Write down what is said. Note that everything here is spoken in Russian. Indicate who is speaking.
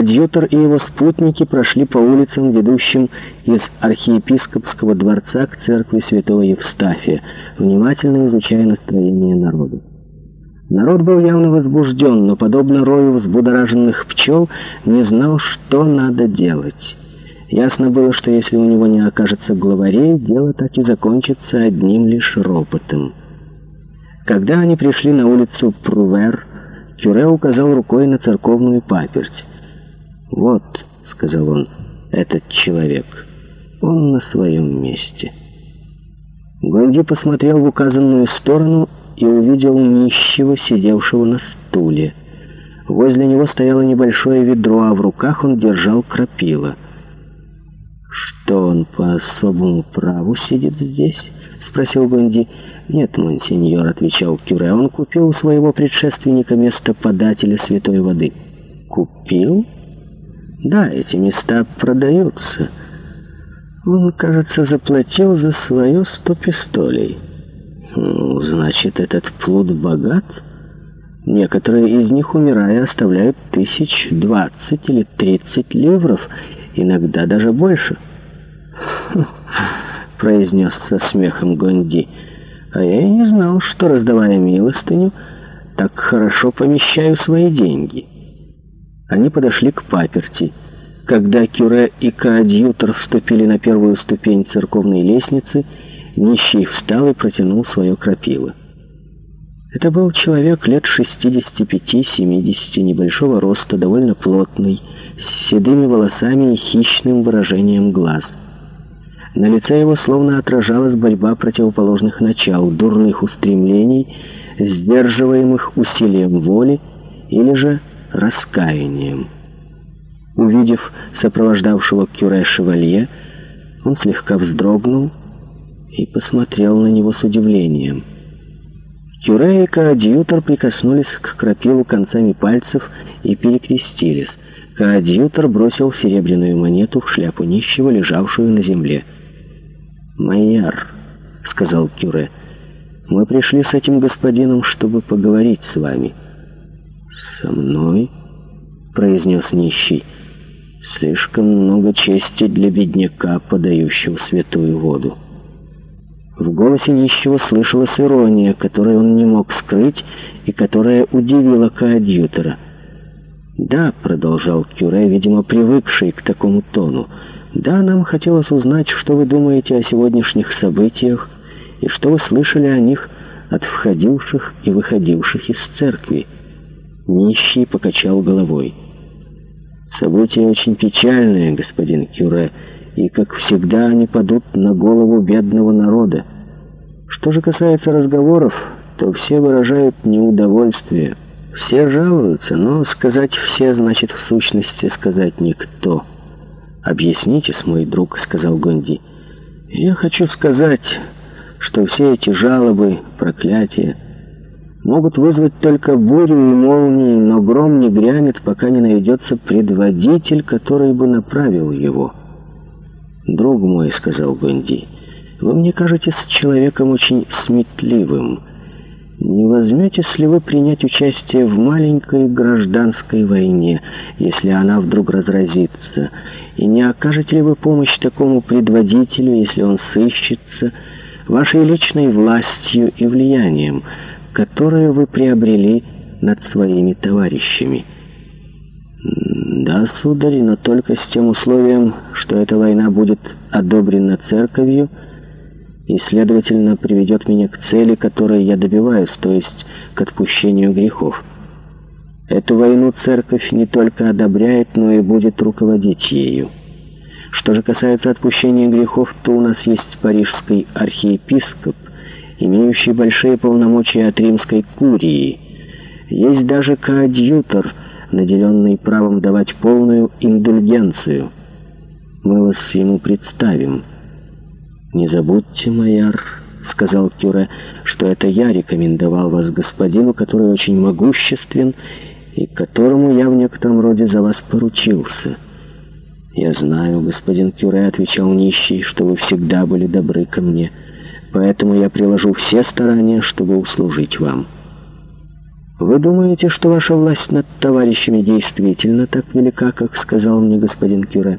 Speaker 1: Адъютор и его спутники прошли по улицам, ведущим из архиепископского дворца к церкви святого Евстафия, внимательно изучая настроение народа. Народ был явно возбужден, но, подобно рою взбудораженных пчел, не знал, что надо делать. Ясно было, что если у него не окажется главарей, дело так и закончится одним лишь ропотом. Когда они пришли на улицу Прувер, Кюре указал рукой на церковную паперть. «Вот», — сказал он, — «этот человек. Он на своем месте». Гонди посмотрел в указанную сторону и увидел нищего, сидевшего на стуле. Возле него стояло небольшое ведро, а в руках он держал крапила. «Что он по особому праву сидит здесь?» — спросил Гонди. «Нет, монсеньор», — отвечал Кюре, — «он купил у своего предшественника место подателя святой воды». «Купил?» Да, эти места продаются. Он, кажется, заплатил за свое сто пистолей. Ну, значит, этот плод богат? Некоторые из них, умирая, оставляют тысяч двадцать или тридцать ливров, иногда даже больше. произнес со смехом Гонди. А я и не знал, что, раздавая милостыню, так хорошо помещаю свои деньги. Они подошли к паперти. Когда Кюре и коадьютор вступили на первую ступень церковной лестницы, нищий встал и протянул свое крапило. Это был человек лет 65-70, небольшого роста, довольно плотный, с седыми волосами и хищным выражением глаз. На лице его словно отражалась борьба противоположных начал, дурных устремлений, сдерживаемых усилием воли или же раскаянием. Увидев сопровождавшего Кюре Шевалье, он слегка вздрогнул и посмотрел на него с удивлением. Кюре и Коадьютор прикоснулись к крапилу концами пальцев и перекрестились. Коадьютор бросил серебряную монету в шляпу нищего, лежавшую на земле. «Майяр», — сказал Кюре, — «мы пришли с этим господином, чтобы поговорить с вами». «Со мной?» — произнес нищий. «Слишком много чести для бедняка, подающего святую воду». В голосе нищего слышалась ирония, которую он не мог скрыть и которая удивила коадьютора. «Да», — продолжал Кюре, видимо, привыкший к такому тону, «да, нам хотелось узнать, что вы думаете о сегодняшних событиях и что вы слышали о них от входивших и выходивших из церкви». Нищий покачал головой. «Событие очень печальное, господин Кюре, и, как всегда, они падут на голову бедного народа. Что же касается разговоров, то все выражают неудовольствие. Все жалуются, но сказать «все» значит в сущности сказать «никто». «Объяснитесь, мой друг», — сказал Гонди. «Я хочу сказать, что все эти жалобы, проклятия, могут вызвать только бурю и молнии, но гром не грянет, пока не найдется предводитель, который бы направил его. «Друг мой», — сказал Гонди, — «вы мне кажетесь человеком очень сметливым. Не возьметесь ли вы принять участие в маленькой гражданской войне, если она вдруг разразится, и не окажете ли вы помощь такому предводителю, если он сыщется, вашей личной властью и влиянием?» которое вы приобрели над своими товарищами. Да, сударь, но только с тем условием, что эта война будет одобрена церковью и, следовательно, приведет меня к цели, которой я добиваюсь, то есть к отпущению грехов. Эту войну церковь не только одобряет, но и будет руководить ею. Что же касается отпущения грехов, то у нас есть парижский архиепископ – имеющий большие полномочия от римской курии. Есть даже коадьютор, наделенный правом давать полную индульгенцию. Мы вас ему представим. «Не забудьте, майор», — сказал Кюре, — «что это я рекомендовал вас господину, который очень могуществен и которому я в некотором роде за вас поручился». «Я знаю, господин Кюре», — отвечал нищий, — «что вы всегда были добры ко мне» поэтому я приложу все старания, чтобы услужить вам. Вы думаете, что ваша власть над товарищами действительно так велика, как сказал мне господин Кюре?